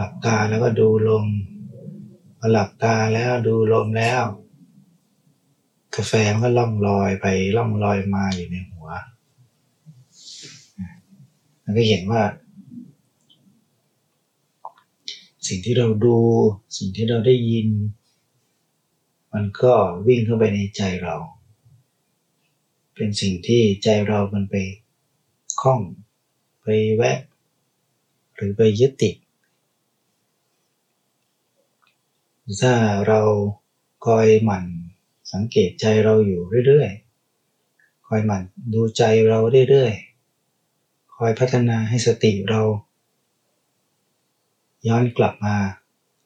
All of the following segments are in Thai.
หลับตาแล้วก็ดูลมพอหลับตาแล้วดูลมแล้ว กาแฟมันก็ล่องลอยไปล่องลอยมาอยู่ในหัว มันก็เห็นว่า สิ่งที่เราดู สิ่งที่เราได้ยิน มันก็วิ่งเข้าไปในใจเรา เป็นสิ่งที่ใจเรามันไปคล้องไปแวะ หรือไปยึดติด ถ้าเราคอยหมั่นสังเกตใจเราอยู่เรื่อยๆ คอยหมั่นดูใจเราเรื่อยๆ คอยพัฒนาให้สติเรา ย้อนกลับมา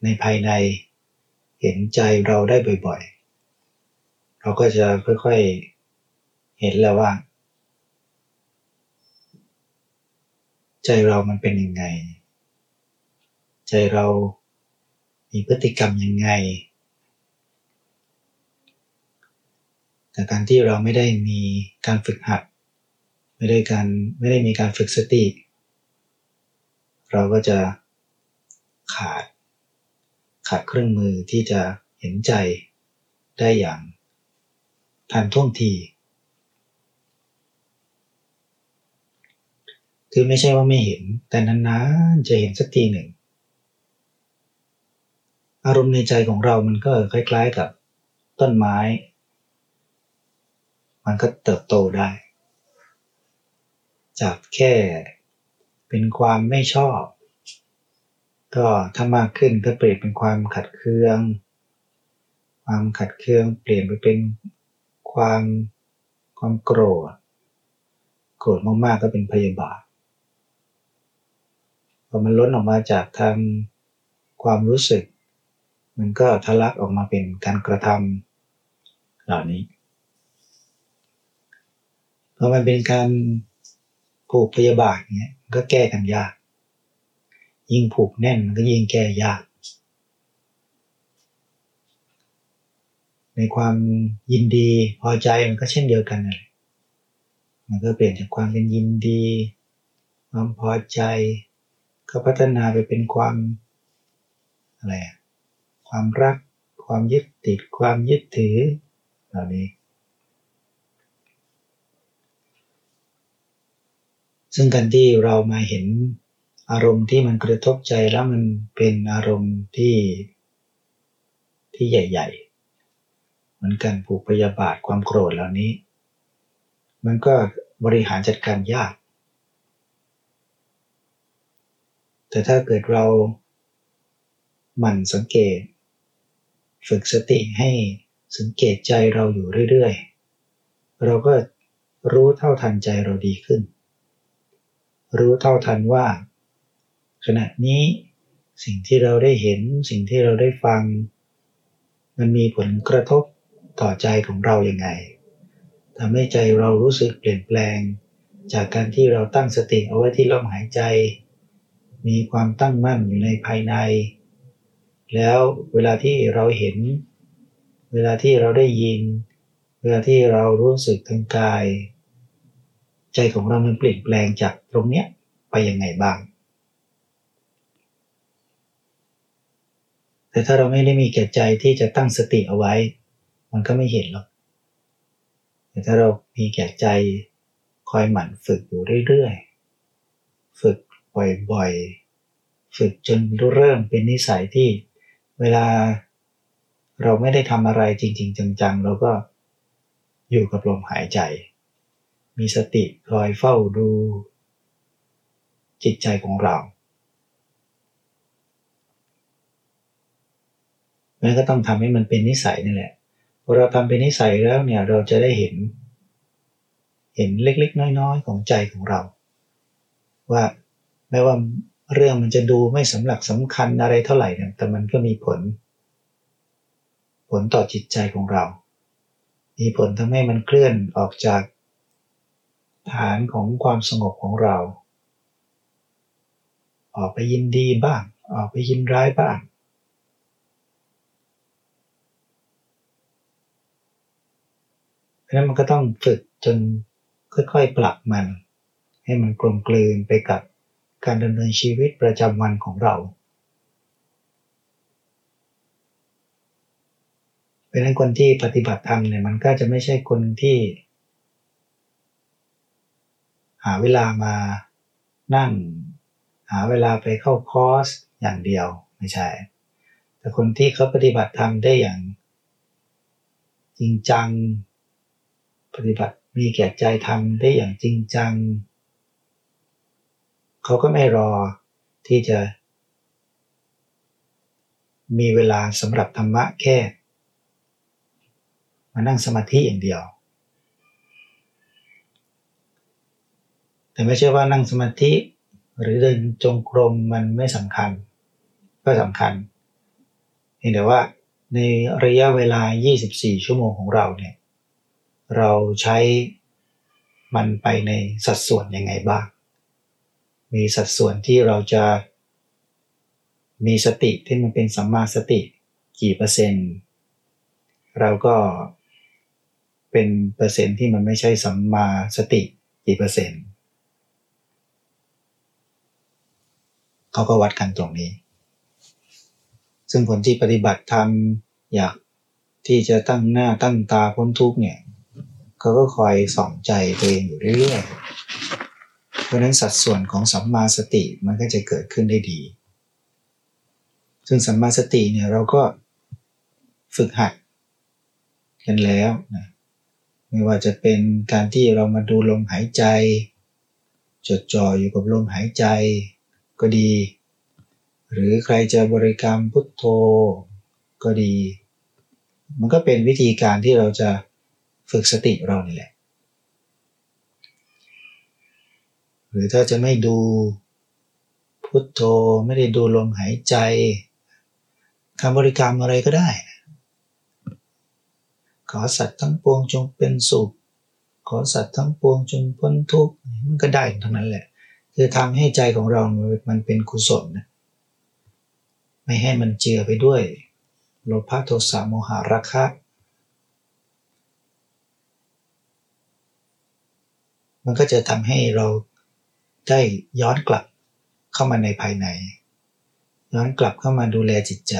ในภายใน เห็นใจเราได้บ่อยๆ เราก็จะค่อยๆ เห็นแล้วว่า ใจเรามันเป็นยังไง ใจเรา มีพฤติกรรมยังไง แต่การที่เราไม่ได้มีการฝึกหัด ไม่ได้การไม่ได้มีการฝึกสติ เราก็จะขาด ขาดเครื่องมือที่จะเห็นใจได้อย่างทันท่วงที คือไม่ใช่ว่าไม่เห็น แต่นานๆจะเห็นสักทีหนึ่ง อารมณ์ในใจของเรามันก็คล้าย ๆกับต้นไม้ มันก็เติบโตได้ จากแค่เป็นความไม่ชอบ ก็ถ้ามากขึ้นก็เปลี่ยนเป็นความขัดเคือง ความขัดเคืองเปลี่ยนไปเป็นความความโกรธ โกรธมากๆก็เป็นพยาบาทพอมันล้นออกมาจากทางความรู้สึก มันก็ทะลักออกมาเป็นการกระทำเหล่านี้พอมันเป็นการผูกพยาบาทเนี้ยก็แก้กันยาก ยิ่งผูกแน่นมันก็ยิ่งแก้ยาก ในความยินดีพอใจมันก็เช่นเดียวกันเลยมันก็เปลี่ยนจากความเป็นยินดี ความพอใจ ก็พัฒนาไปเป็นความอะไรอะ ความรัก ความยึดติด ความยึดถือ เหล่านี้ ซึ่งการที่เรามาเห็นอารมณ์ที่มันกระทบใจแล้วมันเป็นอารมณ์ที่ที่ใหญ่ ๆ เหมือนกันผูกพยาบาทความโกรธเหล่านี้ มันก็บริหารจัดการยาก แต่ถ้าเกิดเราหมั่นสังเกต ฝึกสติให้สังเกตใจเราอยู่เรื่อยๆ เราก็รู้เท่าทันใจเราดีขึ้น รู้เท่าทันว่า ขณะนี้สิ่งที่เราได้เห็นสิ่งที่เราได้ฟัง มันมีผลกระทบต่อใจของเราอย่างไงทำให้ใจเรารู้สึกเปลี่ยนแปลง จากการที่เราตั้งสติเอาไว้ที่ลมหายใจ มีความตั้งมั่นอยู่ในภายใน แล้วเวลาที่เราเห็น เวลาที่เราได้ยิน เวลาที่เรารู้สึกทางกาย ใจของเรามันเปลี่ยนแปลงจากตรงเนี้ยไปยังไงบ้าง แต่ถ้าเราไม่ได้มีแก่ใจที่จะตั้งสติเอาไว้ มันก็ไม่เห็นหรอก แต่ถ้าเรามีแก่ใจคอยหมั่นฝึกอยู่เรื่อยๆ ฝึกบ่อยๆ ฝึกจนเริ่มเป็นนิสัยที่ เวลาเราไม่ได้ทำอะไรจริง ๆ จังๆ เราก็อยู่กับลมหายใจ มีสติคอยเฝ้าดู จิตใจของเราแม้ก็ต้องทำให้มันเป็นนิสัยนี่แหละพอเราทำเป็นนิสัยแล้วเนี่ยเราจะได้เห็น เห็นเล็กๆ น้อยๆ ของใจของเรา ว่าแม้ว่า เรื่องมันจะดูไม่สำหรับสำคัญอะไรเท่าไหร่เนี่ยแต่มันก็มีผล ผลต่อจิตใจของเรา มีผลทำให้มันเคลื่อนออกจากฐานของความสงบของเรา ออกไปยินดีบ้าง ออกไปยินร้ายบ้าง เพราะนั้นมันก็ต้องฝึกจนค่อยๆ ปรับมัน ให้มันกลมกลืนไปกับ การดำเนินชีวิตประจำวันของเราเพราะนั้นคนที่ปฏิบัติธรรมเนี่ยมันก็จะไม่ใช่คนที่ หาเวลามานั่ง หาเวลาไปเข้าคอร์สอย่างเดียวไม่ใช่ แต่คนที่เขาปฏิบัติธรรมได้อย่าง จริงจัง ปฏิบัติมีแก่ใจทำได้อย่างจริงจัง เขาก็ไม่รอที่จะ มีเวลาสำหรับธรรมะแค่ มานั่งสมาธิอย่างเดียว แต่ไม่ใช่ว่านั่งสมาธิ หรือเดินจงกรมมันไม่สำคัญ ก็สำคัญเห็นแต่ว่าในระยะเวลา 24 ชั่วโมงของเราเนี่ย เราใช้มันไปในสัดส่วนยังไงบ้าง มีสัดส่วนที่เราจะ มีสติที่มันเป็นสัมมาสติกี่เปอร์เซ็นต์ เราก็เป็นเปอร์เซ็นต์ที่มันไม่ใช่สัมมาสติกี่เปอร์เซ็นต์เขาก็วัดกันตรงนี้ ซึ่งคนที่ปฏิบัติธรรมอยากที่จะตั้งหน้าตั้งตาพ้นทุกเนี่ย เขาก็คอยส่องใจตัวเองอยู่เรื่อยๆ ราะนั้นสัดส่วนของสัมมาสติมันก็จะเกิดขึ้นได้ดี ซึ่งสัมมาสติเนี่ยเราก็ฝึกหัดกันแล้วนะไม่ว่าจะเป็นการที่เรามาดูลมหายใจ จดจ่ออยู่กับลมหายใจก็ดี หรือใครจะบริกรรมพุทโธก็ดี มันก็เป็นวิธีการที่เราจะฝึกสติเรานี่แหละ หรือถ้าจะไม่ดูพุทโธไม่ได้ดูลมหายใจคำบริกรรมอะไรก็ได้ขอสัตว์ทั้งปวงจงเป็นสุข ขอสัตว์ทั้งปวงจงพ้นทุกข์มันก็ได้ทั้งนั้นแหละ คือทำให้ใจของเรา มันเป็นกุศลนะไม่ให้มันเจือไปด้วย โลภะโทสะโมหะราคะ มันก็จะทำให้เรา ได้ย้อนกลับเข้ามาในภายใน ย้อนกลับเข้ามาดูแลจิตใจ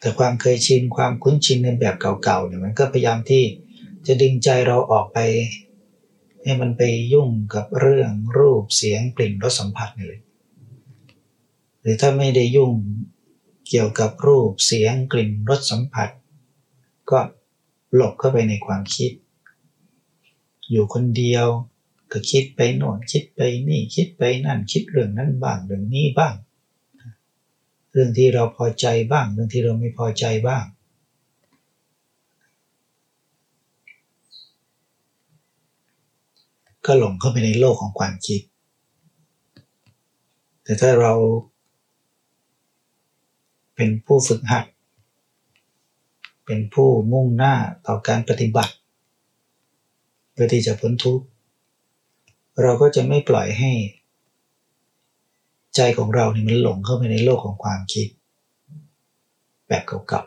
แต่ความเคยชินความคุ้นชินในแบบเก่าๆเนี่ยมันก็พยายามที่จะดึงใจเราออกไปให้มันไปยุ่งกับเรื่องรูปเสียงกลิ่นรสสัมผัสนี่เลย หรือถ้าไม่ได้ยุ่งเกี่ยวกับรูปเสียงกลิ่นรสสัมผัส ก็ หลบเข้าไปในความคิด อยู่คนเดียวก็คิดไปโน่นคิดไปนี่คิดไปนั่นคิดเรื่องนั้นบ้างเรื่องนี้บ้าง เรื่องที่เราพอใจบ้าง เรื่องที่เราไม่พอใจบ้าง ก็หลงเข้าไปในโลกของความคิด แต่ถ้าเราเป็นผู้ฝึกหัด เป็นผู้มุ่งหน้าต่อการปฏิบัติเพื่อที่จะพ้นทุกข์เราก็จะไม่ปล่อยให้ ใจของเราเนี่ยมันหลงเข้าไปในโลกของความคิด แบบเก่า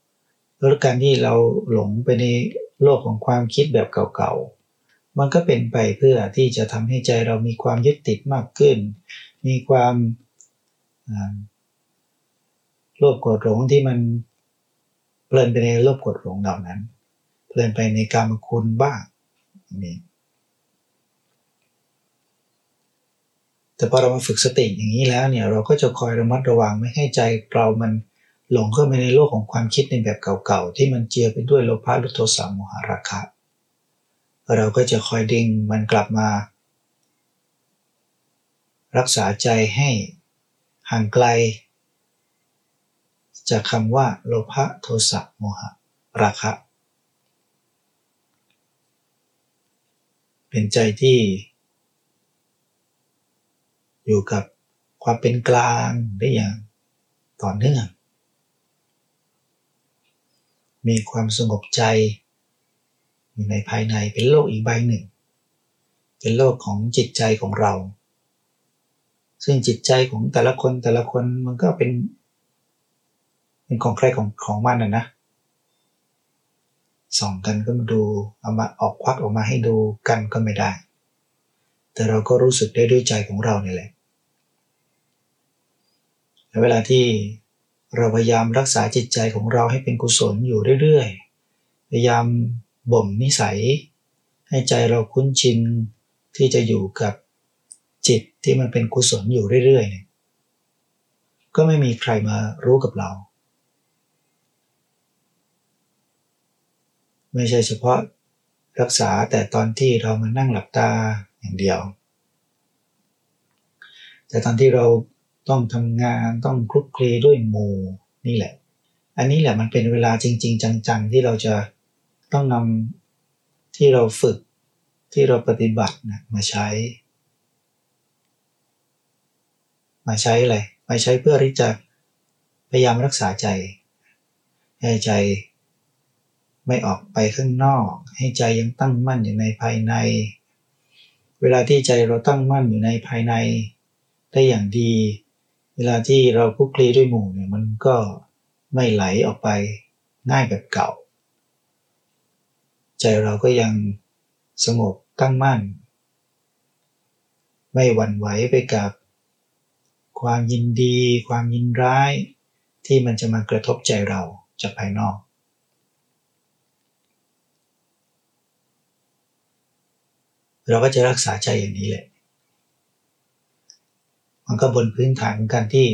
ๆแล้วการที่เราหลงไปในโลกของความคิดแบบเก่าๆ มันก็เป็นไปเพื่อที่จะทำให้ใจเรามีความยึดติดมากขึ้น มีความโลภโกรธหลงที่มัน ลินไปในโลภกรธหลงเหล่านั้น เพลินไปในการมคุณบ้างนี่แต่พอเรามาฝึกสติอย่างนี้แล้วเนี่ยเราก็จะคอยระมัดระวังไม่ให้ใจเรามันหลงเข้าไปในโลกของความคิดในแบบเก่าๆที่มันเจือไปด้วยโลภะลุโทสะโมหะราคะ เราก็จะคอยดึงมันกลับมา รักษาใจให้ห่างไกล จากคำว่าโลภะโทสะโมหะ ราคะ เป็นใจที่ อยู่กับความเป็นกลางได้อย่างต่อเนื่อง มีความสงบใจ อยู่ในภายในเป็นโลกอีกใบหนึ่ง เป็นโลกของจิตใจของเรา ซึ่งจิตใจของแต่ละคนแต่ละคนมันก็เป็น เป็นของใครของของมันนะนะส่องกันก็มาดูเอามาออกควักออกมาให้ดูกันก็ไม่ได้ แต่เราก็รู้สึกได้ด้วยใจของเราเนี่แหละและเวลาที่เราพยายามรักษาจิตใจของเราให้เป็นกุศลอยู่เรื่อยๆ พยายามบ่มนิสัย ให้ใจเราคุ้นชินที่จะอยู่กับจิตที่มันเป็นกุศลอยู่เรื่อยๆเนี่ยก็ไม่มีใครมารู้กับเรา ไม่ใช่เฉพาะรักษาแต่ตอนที่เรามานั่งหลับตาอย่างเดียว แต่ตอนที่เราต้องทำงานต้องคลุกคลีด้วยหมู่นี่แหละ อันนี้แหละมันเป็นเวลาจริง ๆ จังๆ ที่เราจะต้องนำที่เราฝึกที่เราปฏิบัตินะมาใช้ มาใช้อะไรมาใช้เพื่อที่จะพยายามรักษาใจให้ใจ ไม่ออกไปข้างนอก ให้ใจยังตั้งมั่นอยู่ในภายใน เวลาที่ใจเราตั้งมั่นอยู่ในภายใน ได้อย่างดี เวลาที่เราคุกคลีด้วยหมู่เนี่ยมันก็ไม่ไหลออกไปง่ายแบบเก่า ใจเราก็ยังสงบตั้งมั่น ไม่หวั่นไหวไปกับ ความยินดี ความยินร้าย ที่มันจะมากระทบใจเราจากภายนอก เราก็จะรักษาใจอย่างนี้แหละ มันก็บนพื้นฐานของการที่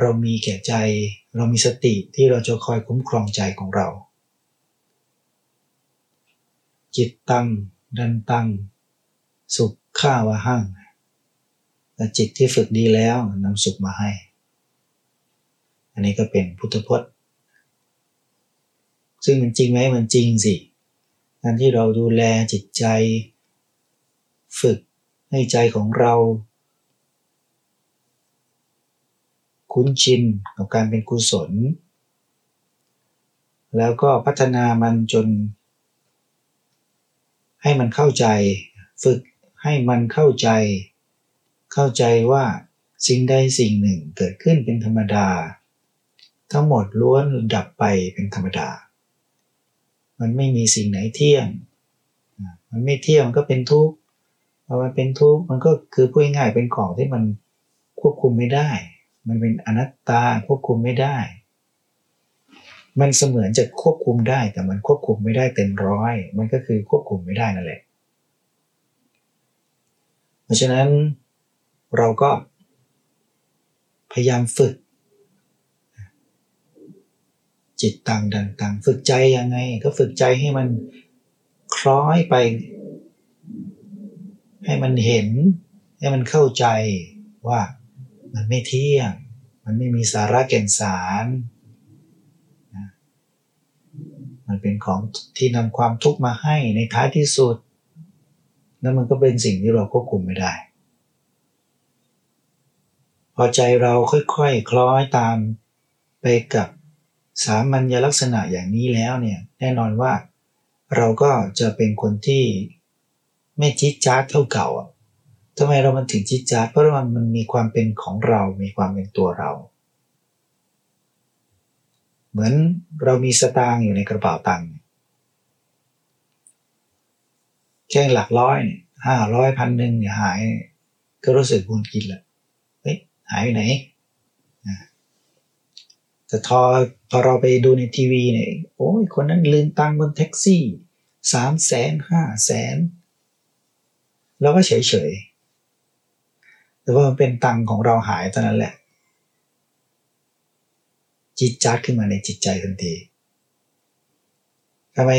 เรามีแก่ใจ เรามีสติที่เราจะคอยคุ้มครองใจของเรา จิตตั้งดันตั้ง สุขข้าวหั่งแต่จิตที่ฝึกดีแล้วนำสุขมาให้ อันนี้ก็เป็นพุทธพจน์ ซึ่งมันจริงไหมมันจริงสิการที่เราดูแลจิตใจ ฝึกให้ใจของเรา คุ้นชินกับการเป็นกุศล แล้วก็พัฒนามันจน ให้มันเข้าใจ ฝึกให้มันเข้าใจ เข้าใจว่าสิ่งใดสิ่งหนึ่งเกิดขึ้นเป็นธรรมดา ทั้งหมดล้วนดับไปเป็นธรรมดา มันไม่มีสิ่งไหนเที่ยง มันไม่เที่ยงก็เป็นทุกข์ พอมันเป็นทุกข์มันก็คือพูดง่ายเป็นของที่มันควบคุมไม่ได้ มันเป็นอนัตตาควบคุมไม่ได้ มันเสมือนจะควบคุมได้ แต่มันควบคุมไม่ได้เต็มร้อย มันก็คือควบคุมไม่ได้นั่นแหละ เพราะฉะนั้นเราก็พยายามฝึก จิตต่างดันต่างฝึกใจยังไง ก็ฝึกใจให้มันคล้อยไป ให้มันเห็น ให้มันเข้าใจว่ามันไม่เที่ยง มันไม่มีสาระแก่นสารมันเป็นของที่นำความทุกข์มาให้ในท้ายที่สุด แล้วมันก็เป็นสิ่งที่เราควบคุมไม่ได้ พอใจเราค่อยๆคคล้อยตามไปกับสามัญลักษณะอย่างนี้แล้วเนี่ย แน่นอนว่าเราก็จะเป็นคนที่ ไม่จิดจ้าดเท่าเก่าอะทำไมเรามันถึงจิดจ้าดเพราะว่ามันมีความเป็นของเรา มีความเป็นตัวเรา เหมือนเรามีสตางค์อยู่ในกระเป๋าตังค์แค่หลักร้อยเนี่ยห้าร้อยพันหนึ่งเนี่ยหาย ก็รู้สึกบุญกินละเฮ้ยหายไปไหนแต่ทอพอเราไปดูในทีวีเนี่ยโอ้ยคนนั้นลืมตังค์บนแท็กซี่สามแสนห้าแสน เราก็เฉยเฉยแต่ว่ามันเป็นตังของเราหายตอนนั้นแหละ จิตจัดขึ้นมาในจิตใจทันทีทำไม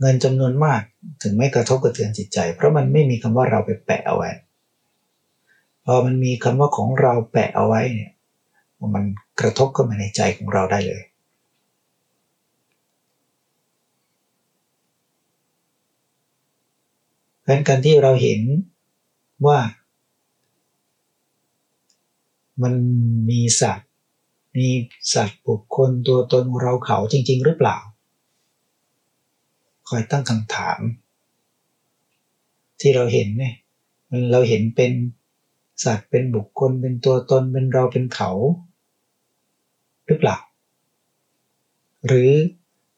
เงินจำนวนมากถึงไม่กระทบกระเทือนจิตใจ เพราะมันไม่มีคำว่าเราไปแปะเอาไว้พอมันมีคำว่าของเราแปะเอาไว้เนี่ยมันกระทบเข้ามาในใจของเราได้เลยเพ ราะการที่เราเห็นว่า มันมีสัตว์ มีสัตว์บุคคลตัวตนเราเขาจริง ๆ หรือเปล่า คอยตั้งคำถาม ที่เราเห็นเนี่ยมันเราเห็นเป็นสัตว์เป็นบุคคลเป็นตัวตนเป็นเราเป็นเขา หรือเปล่า หรือ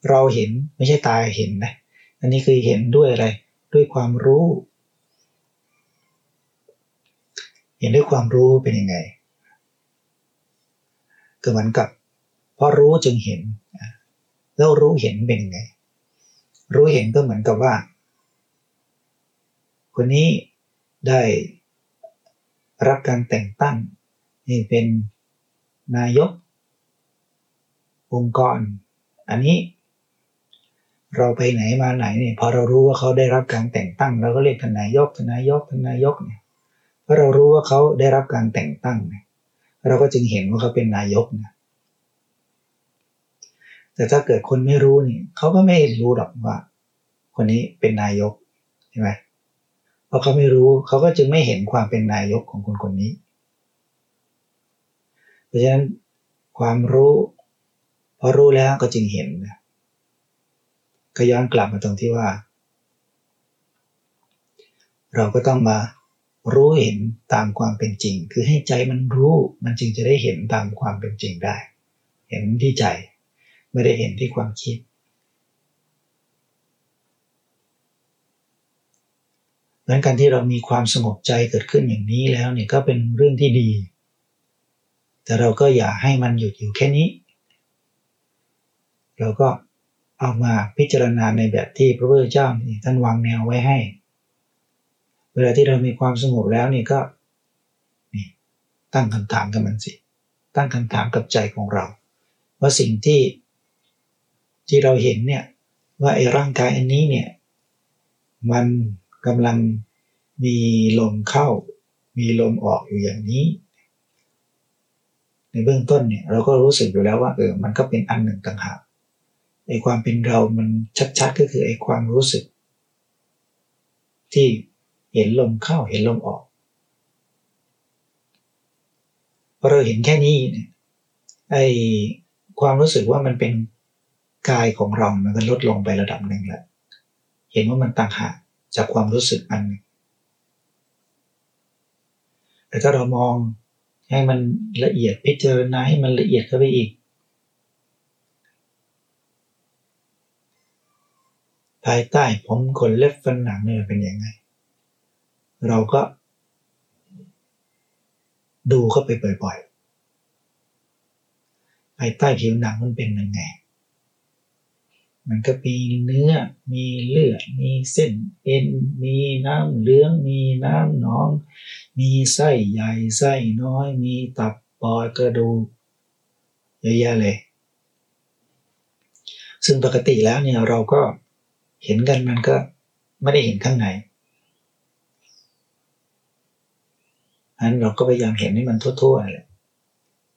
เราเห็นไม่ใช่ตาเห็นนะ อันนี้คือเห็นด้วยอะไร ด้วยความรู้ เห็นด้วยความรู้เป็นยังไงก็เหมือนกับเพราะรู้จึงเห็น แล้วรู้เห็นเป็นยังไง รู้เห็นก็เหมือนกับว่า คนนี้ได้รับการแต่งตั้งนี่เป็นนายก องค์กร อันนี้ เราไปไหนมาไหนเนี่ยพอเรารู้ว่าเขาได้รับการแต่งตั้งเราก็เรียกทนายกทนายกทนายกเนี่ยเพราะเรารู้ว่าเขาได้รับการแต่งตั้งเนี่ยเราก็จึงเห็นว่าเขาเป็นนายกนะแต่ถ้าเกิดคนไม่รู้นี่เขาก็ไม่รู้หรอกว่า คนนี้เป็นนายกใช่ไหมเพราะเขาไม่รู้เขาก็จึงไม่เห็นความเป็นนายกของคนคนนี้ เพราะฉะนั้นความรู้พอรู้แล้วก็จึงเห็นนะ ก็ย้อนกลับมาตรงที่ว่า เราก็ต้องมารู้เห็นตามความเป็นจริง คือให้ใจมันรู้มันจึงจะได้เห็นตามความเป็นจริงได้ เห็นที่ใจไม่ได้เห็นที่ความคิดเหมือนกันที่เรามีความสงบใจเกิดขึ้นอย่างนี้แล้วเนี่ยก็เป็นเรื่องที่ดี แต่เราก็อย่าให้มันหยุดอยู่แค่นี้ เราก็ เอามาพิจารณาในแบบที่พระพุทธเจ้าท่านวางแนวไว้ให้ เวลาที่เรามีความสงบแล้วนี่ก็นี่ตั้งคำถามกับมันสิ ตั้งคำถามกับใจของเรา ว่าสิ่งที่ที่เราเห็นเนี่ยว่าไอ้ร่างกายอันนี้เนี่ยมันกำลังมีลมเข้า มีลมออกอยู่อย่างนี้ ในเบื้องต้นเนี่ยเราก็รู้สึกอยู่แล้วว่าเออมันก็เป็นอันหนึ่งต่างหาก ไอ้ความเป็นเรามันชัดๆก็คือไอ้ความรู้สึก ที่เห็นลมเข้าเห็นลมออกพอเราเห็นแค่นี้เนี่ยไอ้ความรู้สึกว่ามันเป็นกายของเรา มันก็ลดลงไประดับหนึ่งแล้วเห็นว่ามันต่างหากจากความรู้สึกอันหนึ่งแต่ถ้าเรามองให้มันละเอียดพิจารณาให้มันละเอียดเข้าไปอีก ภายใต้ผมขนเล็บฟันหนังเนี่ยเป็นยังไง เราก็ ดูเข้าไปบ่อยๆภายใต้ผิวหนังมันเป็นยังไง มันก็มีเนื้อ มีเลือด มีเส้นเอ็น มีน้ำเหลือง มีน้ำหนอง มีไส้ใหญ่ไส้น้อย มีตับปอดกระดูกเยอะแยะเลย ซึ่งปกติแล้วเนี่ยเราก็ เห็นกันมันก็ไม่ได้เห็นข้างในนั้นเราก็พยายามเห็นให้มันทั่วๆแหละ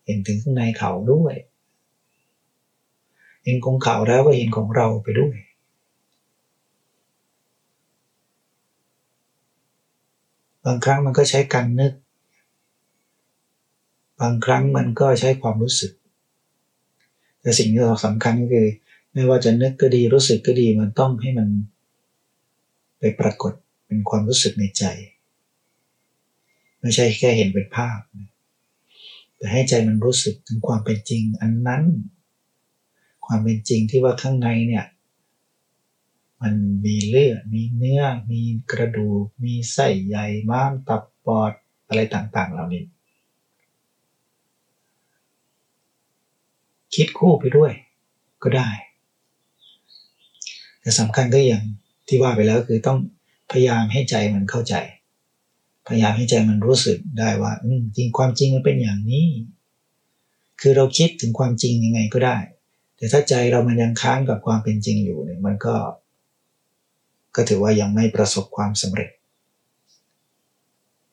เห็นถึงข้างในเขาด้วย เห็นของเขาแล้วก็เห็นของเราไปด้วยบางครั้งมันก็ใช้การนึก บางครั้งมันก็ใช้ความรู้สึก แต่สิ่งที่เราสำคัญก็คือ ไม่ว่าจะนึกก็ดีรู้สึกก็ดีมันต้องให้มันไปปรากฏเป็นความรู้สึกในใจ ไม่ใช่แค่เห็นเป็นภาพ แต่ให้ใจมันรู้สึกถึงความเป็นจริงอันนั้น ความเป็นจริงที่ว่าข้างในเนี่ย มันมีเลือดมีเนื้อ มีกระดูก มีไส้ใหญ่ม้ามตับปอดอะไรต่างๆ เหล่านี้ คิดคู่ไปด้วยก็ได้ แต่สำคัญก็อย่างที่ว่าไปแล้วคือต้องพยายามให้ใจมันเข้าใจ พยายามให้ใจมันรู้สึกได้ว่าจริงความจริงมันเป็นอย่างนี้ คือเราคิดถึงความจริงยังไงก็ได้ แต่ถ้าใจเรามันยังค้างกับความเป็นจริงอยู่เนี่ย มันก็ ก็ถือว่ายังไม่ประสบความสำเร็จ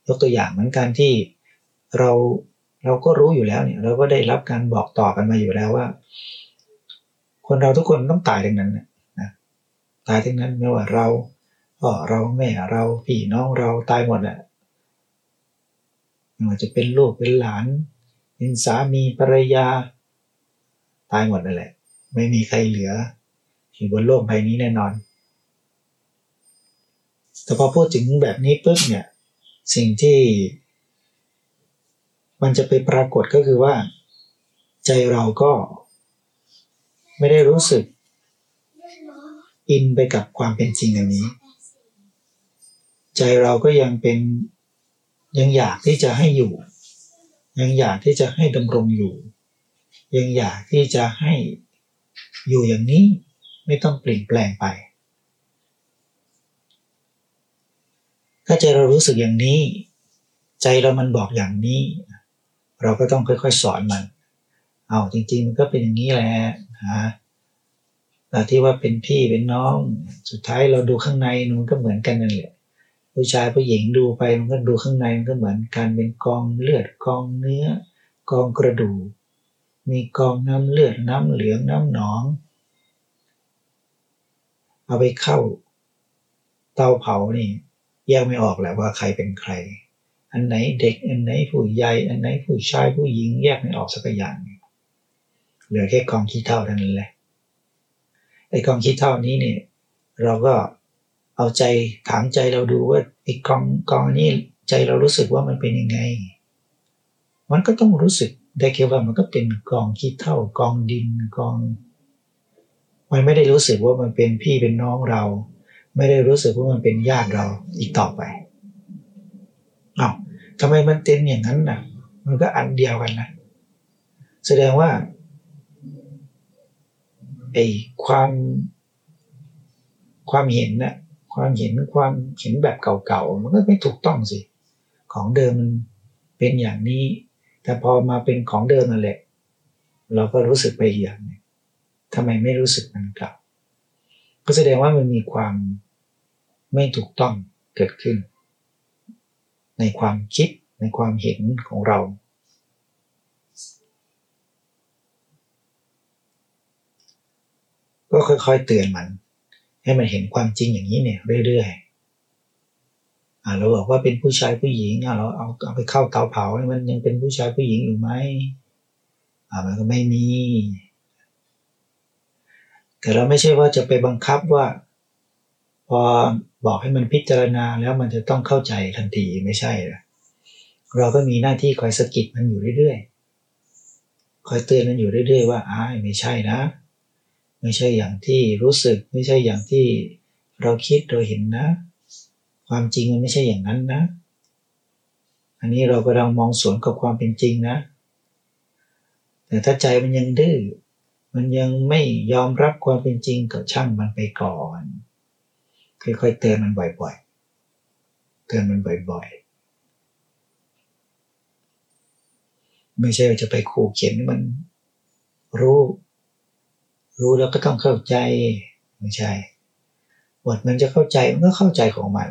ยกตัวอย่างเหมือนกันที่เราเราก็รู้อยู่แล้วเนี่ย เราก็ได้รับการบอกต่อกันมาอยู่แล้วว่า คนเราทุกคนต้องตายทั้งนั้นนะ ตายทั้งนั้นไม่ว่าเราพ่อเราแม่เราพี่น้องเราตายหมดแหละไม่ว่าจะเป็นลูกเป็นหลานเป็นสามีภรรยา ตายหมดนั่นแหละ ไม่มีใครเหลืออยู่บนโลกใบนี้แน่นอน แต่พอพูดถึงแบบนี้ปุ๊บเนี่ย สิ่งที่ มันจะไปปรากฏก็คือว่า ใจเราก็ไม่ได้รู้สึก อินไปกับความเป็นจริงอันนี้ ใจเราก็ยังเป็นยังอยากที่จะให้อยู่ ยังอยากที่จะให้ดำรงอยู่ ยังอยากที่จะให้อยู่อย่างนี้ไม่ต้องเปลี่ยนแปลงไป ถ้าใจเรารู้สึกอย่างนี้ ใจเรามันบอกอย่างนี้ เราก็ต้องค่อยๆสอนมัน เอาจริงๆมันก็เป็นอย่างนี้แหละฮะ ที่ว่าเป็นพี่เป็นน้อง สุดท้ายเราดูข้างในมันก็เหมือนกันนั่นแหละผู้ชายผู้หญิงดูไปมันก็ดูข้างในมันก็เหมือนกันเป็นกองเลือดกองเนื้อ กองกระดูกมีกองน้ำเลือดน้ำเหลืองน้ำหนอง เอาไปเข้า เตาเผานี่แยกไม่ออกแหละว่าใครเป็นใคร อันไหนเด็กอันไหนผู้ใหญ่อันไหนผู้ชายผู้หญิงแยกไม่ออกสักอย่างเหลือแค่กองขี้เท่าเท่านั้นแหละ ไอ้กองขี้เท่านี้เนี่ย เราก็เอาใจถามใจเราดูว่าไอ้กองกองนี้ใจเรารู้สึกว่ามันเป็นยังไง มันก็ต้องรู้สึกได้แค่ว่ามันก็เป็นกองขี้เท่ากองดินกอง มันไม่ได้รู้สึกว่ามันเป็นพี่เป็นน้องเรา ไม่ได้รู้สึกว่ามันเป็นญาติเราอีกต่อไปเอา้าทำไมมันเป็นอย่างนั้นนะมันก็อันเดียวกันนะแสดงว่า ไอ้ความ ความเห็นนะ่ะความเห็นความเห็นแบบเก่าๆมันก็ไม่ถูกต้องสิ ของเดิมมันเป็นอย่างนี้ แต่พอมาเป็นของเดิมนั่นแหละ เราก็รู้สึกไปอย่างนึงทำไมไม่รู้สึกมันเก่าก็แสดงว่ามันมีความไม่ถูกต้องเกิดขึ้น ในความคิดในความเห็นของเรา ก็ค่อยๆเตือนมัน ให้มันเห็นความจริงอย่างนี้เนี่ยเรื่อยๆอ่าเราบอกว่าเป็นผู้ชายผู้หญิงอะเราเอาเอาไปเข้าเตาเผามันยังเป็นผู้ชายผู้หญิงอยู่ไหมอ่ามันก็ไม่มีแต่เราไม่ใช่ว่าจะไปบังคับว่า พอบอกให้มันพิจารณาแล้วมันจะต้องเข้าใจทันทีไม่ใช่เราก็มีหน้าที่คอยสกิดมันอยู่เรื่อยๆคอยเตือนมันอยู่เรื่อยๆว่าอ้าไม่ใช่นะ ไม่ใช่อย่างที่รู้สึก ไม่ใช่อย่างที่เราคิดเราเห็นนะ ความจริงมันไม่ใช่อย่างนั้นนะ อันนี้เรากำลังมองสวนกับความเป็นจริงนะ แต่ถ้าใจมันยังดื้อมันยังไม่ยอมรับความเป็นจริงก็ช่างมันไปก่อน ค่อยๆเตือนมันบ่อยๆ เตือนมันบ่อยๆ ไม่ใช่จะไปขู่เข็นมันรู้ รู้แล้วก็ต้องเข้าใจไม่ใช่บทมันจะเข้าใจมันก็เข้าใจของมัน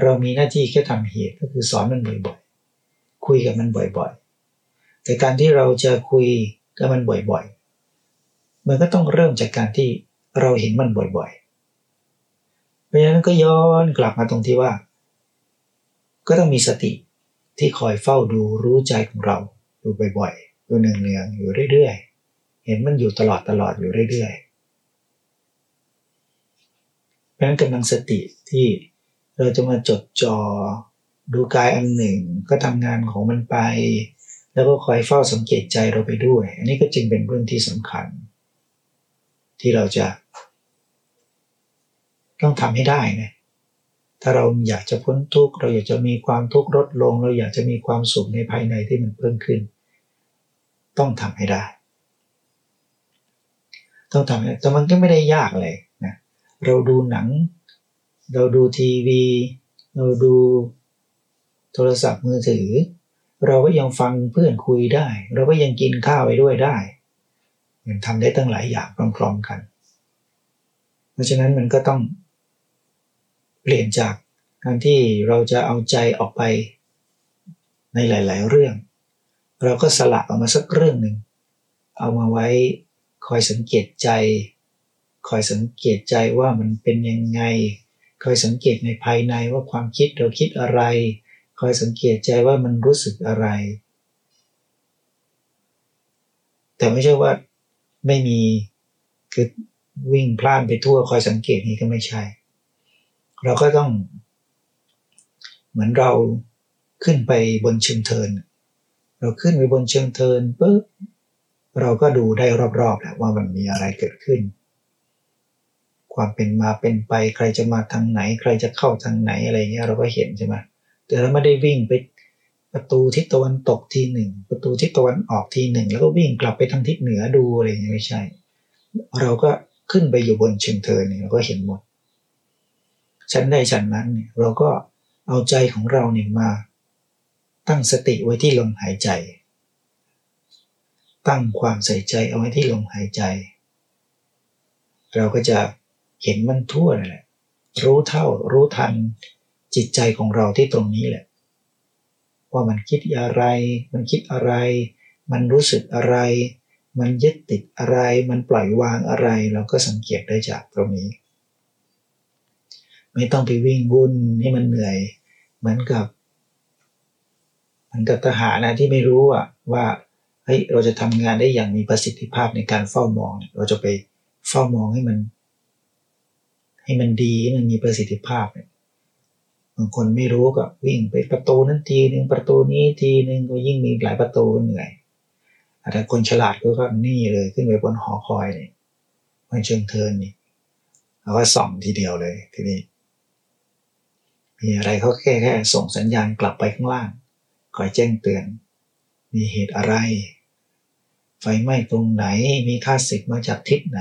เรามีหน้าที่แค่ทำเหตุก็คือสอนมันบ่อยๆ คุยกับมันบ่อยๆ แต่การที่เราจะคุยกับมันบ่อยๆ มันก็ต้องเริ่มจากการที่เราเห็นมันบ่อยๆ เพราะฉะนั้นก็ย้อนกลับมาตรงที่ว่า ก็ต้องมีสติที่คอยเฝ้าดูรู้ใจของเราดูบ่อยๆดูเนืองๆ อยู่เรื่อยๆ เห็นมันอยู่ตลอดตลอดอยู่เรื่อยๆเพราะนั้นกำลังสติที่เราจะมาจดจอ่อดูกายอันหนึ่งก็ทำงานของมันไป แล้วก็คอยเฝ้าสังเกตใจเราไปด้วย อันนี้ก็จึงเป็นเรื่องที่สำคัญ ที่เราจะ ต้องทำให้ได้นะถ้าเราอยากจะพ้นทุกข์เราอยากจะมีความทุกข์ลดลง เราอยากจะมีความสุขในภายในที่มันเพิ่มขึ้น ต้องทำให้ได้ ต้องทำแต่มันก็ไม่ได้ยากเลยนะเราดูหนัง เราดูทีวี เราดูโทรศัพท์มือถือ เราก็ยังฟังเพื่อนคุยได้ เราก็ยังกินข้าวไปด้วยได้มันทำได้ตั้งหลายอย่างพร้อมๆกัน เพราะฉะนั้นมันก็ต้อง เปลี่ยนจากการที่เราจะเอาใจออกไปในหลาย ๆ เรื่อง เราก็สละออกมาสักเรื่องหนึ่งเอามาไว้ คอยสังเกตใจ คอยสังเกตใจว่ามันเป็นยังไง คอยสังเกตในภายในว่าความคิดเราคิดอะไร คอยสังเกตใจว่ามันรู้สึกอะไร แต่ไม่ใช่ว่าไม่มีคือวิ่งพล่านไปทั่วคอยสังเกตนี้ก็ไม่ใช่ เราก็ต้อง เหมือนเราขึ้นไปบนเชิงเทิน เราขึ้นไปบนเชิงเทินปุ๊บ เราก็ดูได้รอบๆแหละว่ามันมีอะไรเกิดขึ้น ความเป็นมาเป็นไปใครจะมาทางไหน ใครจะเข้าทางไหนอะไรเงี้ยเราก็เห็นใช่ไหมแต่เราไม่ได้วิ่งไปประตูทิศตะวันตกทีหนึ่งประตูทิศตะวันออกทีหนึ่งแล้วก็วิ่งกลับไปทางทิศเหนือดูอะไรอย่างเงี้ยไม่ใช่ เราก็ขึ้นไปอยู่บนเชิงเทินเนี่ยเราก็เห็นหมดชั้นใดชั้นนั้นเนี่ยเราก็เอาใจของเราเนี่ยมา ตั้งสติไว้ที่ลมหายใจ ตั้งความใส่ใจเอาไว้ที่ลมหายใจ เราก็จะเห็นมันทั่วเลยแหละ รู้เท่ารู้ทันจิตใจของเราที่ตรงนี้แหละ ว่ามันคิดอะไร มันคิดอะไร มันรู้สึกอะไร มันยึดติดอะไร มันปล่อยวางอะไร เราก็สังเกตได้จากตรงนี้ ไม่ต้องไปวิ่งวุ่นให้มันเหนื่อย เหมือนกับเหมือนกับทหารนะที่ไม่รู้อะว่า เฮ้ยเราจะทำงานได้อย่างมีประสิทธิภาพในการเฝ้ามอง เราจะไปเฝ้ามองให้มัน ให้มันดีมันมีประสิทธิภาพเนี่ยบางคนไม่รู้ก็วิ่งไปประตูนั้นทีหนึ่งประตูนี้ทีหนึ่งก็ยิ่งมีหลายประตูก็เหนื่อยแต่คนฉลาดก็ก็นี่เลยขึ้นไปบนหอคอยนี่มันเชิงเทินนี่เราก็ส่องทีเดียวเลยทีนี้มีอะไรเขาแค่แค่ส่งสัญญาณกลับไปข้างล่างคอยแจ้งเตือน มีเหตุอะไร ไฟไหม้ตรงไหน มีค่าศึกมาจากทิศไหน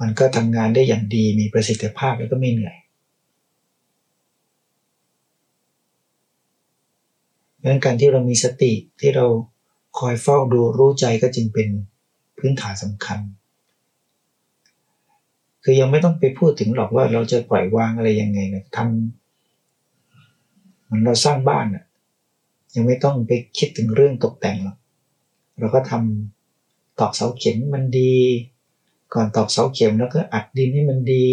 มันก็ทำงานได้อย่างดีมีประสิทธิภาพแล้วก็ไม่เหนื่อยดังนั้นการที่เรามีสติที่เราคอยเฝ้าดูรู้ใจก็จึงเป็นพื้นฐานสำคัญ คือยังไม่ต้องไปพูดถึงหรอกว่าเราจะปล่อยวางอะไรยังไงนะทำมันเราสร้างบ้านอะ ยังไม่ต้องไปคิดถึงเรื่องตกแต่งหรอกเราก็ทำตอกเสาเข็มมันดี ก่อนตอกเสาเข็มแล้วก็อัดดินให้มันดี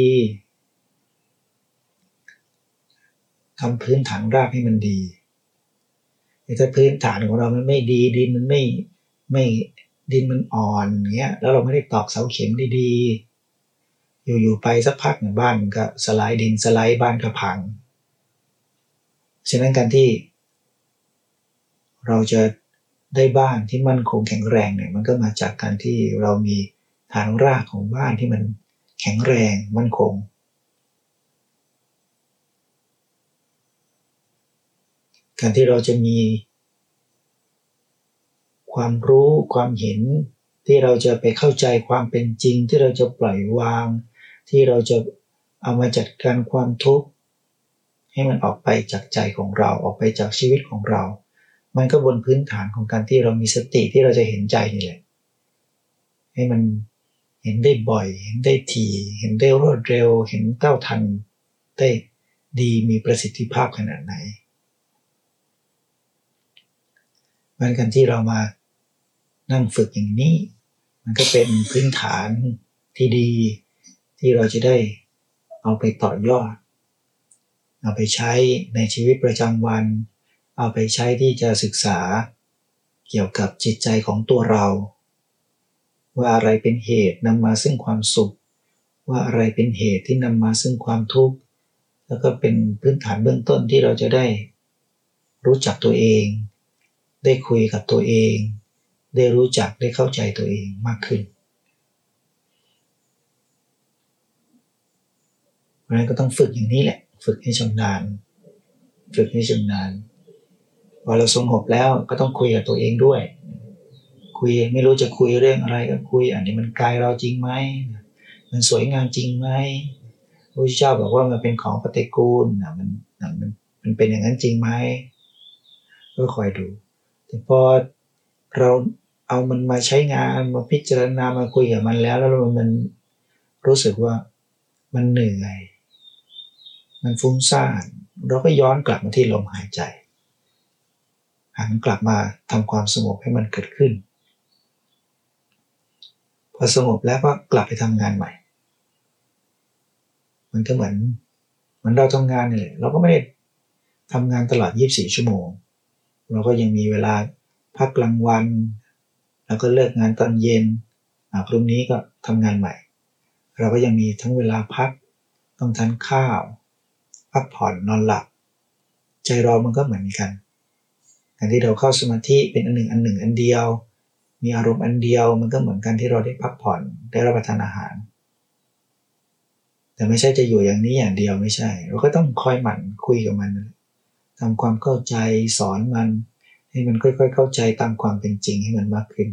ทำพื้นฐานรากให้มันดีถ้าพื้นฐานของเรามันไม่ดีดินมันไม่ไม่ดินมันอ่อนเงี้ยแล้วเราไม่ได้ตอกเสาเข็มดีๆ อยู่ๆไปสักพักหนึ่งบ้านก็สไลด์ดินสไลด์บ้านก็พัง ฉะนั้นการที่ เราจะได้บ้านที่มั่นคงแข็งแรงเนี่ยมันก็มาจากการที่เรามีฐานรากของบ้านที่มันแข็งแรงมั่นคง การที่เราจะมี ความรู้ความเห็นที่เราจะไปเข้าใจความเป็นจริง ที่เราจะปล่อยวาง ที่เราจะเอามาจัดการความทุกข์ให้มันออกไปจากใจของเราออกไปจากชีวิตของเรา มันก็บนพื้นฐานของการที่เรามีสติที่เราจะเห็นใจนี่แหละ ให้มันเห็นได้บ่อย เห็นได้ทีเห็นได้รวดเร็ว เห็นเต้าทันได้ดีมีประสิทธิภาพขนาดไหนมันกันที่เรามานั่งฝึกอย่างนี้ มันก็เป็นพื้นฐานที่ดีที่เราจะได้เอาไปต่อยอด เอาไปใช้ในชีวิตประจำวัน เอาไปใช้ที่จะศึกษา เกี่ยวกับจิตใจของตัวเรา ว่าอะไรเป็นเหตุนำมาซึ่งความสุข ว่าอะไรเป็นเหตุที่นำมาซึ่งความทุกข์แล้วก็เป็นพื้นฐานเบื้องต้นที่เราจะได้ รู้จักตัวเอง ได้คุยกับตัวเอง ได้รู้จักได้เข้าใจตัวเองมากขึ้นเพราะนั้นก็ต้องฝึกอย่างนี้แหละ ฝึกให้ชำนาญ ฝึกให้ชำนาญ พอเราสงบแล้วก็ต้องคุยกับตัวเองด้วย คุยไม่รู้จะคุยเรื่องอะไรก็คุย อันนี้มันกายเราจริงไหมมันสวยงามจริงไหมพระเจ้าบอกว่ามันเป็นของปฏิกูลนะมันมันมันเป็นอย่างนั้นจริงไหมก็คอยดู แต่พอเราเอามันมาใช้งานมาพิจารณามาคุยกับมันแล้ว แล้วมันรู้สึกว่ามันเหนื่อย มันฟุ้งซ่านเราก็ย้อนกลับมาที่ลมหายใจ หันกลับมาทำความสงบให้มันเกิดขึ้น พอสงบแล้วก็กลับไปทำงานใหม่ มันก็เหมือนเหมือนเราทำงานนี่แหละเราก็ไม่ได้ทำงานตลอด 24 ชั่วโมง เราก็ยังมีเวลาพักกลางวัน แล้วก็เลิกงานตอนเย็นพรุ่งนี้ก็ทำงานใหม่ เราก็ยังมีทั้งเวลาพัก ต้องทานข้าว พักผ่อนนอนหลับ ใจเรามันก็เหมือนกัน การที่เราเข้าสมาธิเป็นอันหนึ่งอันหนึ่งอันเดียว มีอารมณ์อันเดียวมันก็เหมือนกันที่เราได้พักผ่อนได้รับประทานอาหาร แต่ไม่ใช่จะอยู่อย่างนี้อย่างเดียวไม่ใช่ เราก็ต้องคอยหมั่นคุยกับมันทำความเข้าใจสอนมัน ให้มันค่อยๆ เข้าใจตามความเป็นจริงให้มันมากขึ้น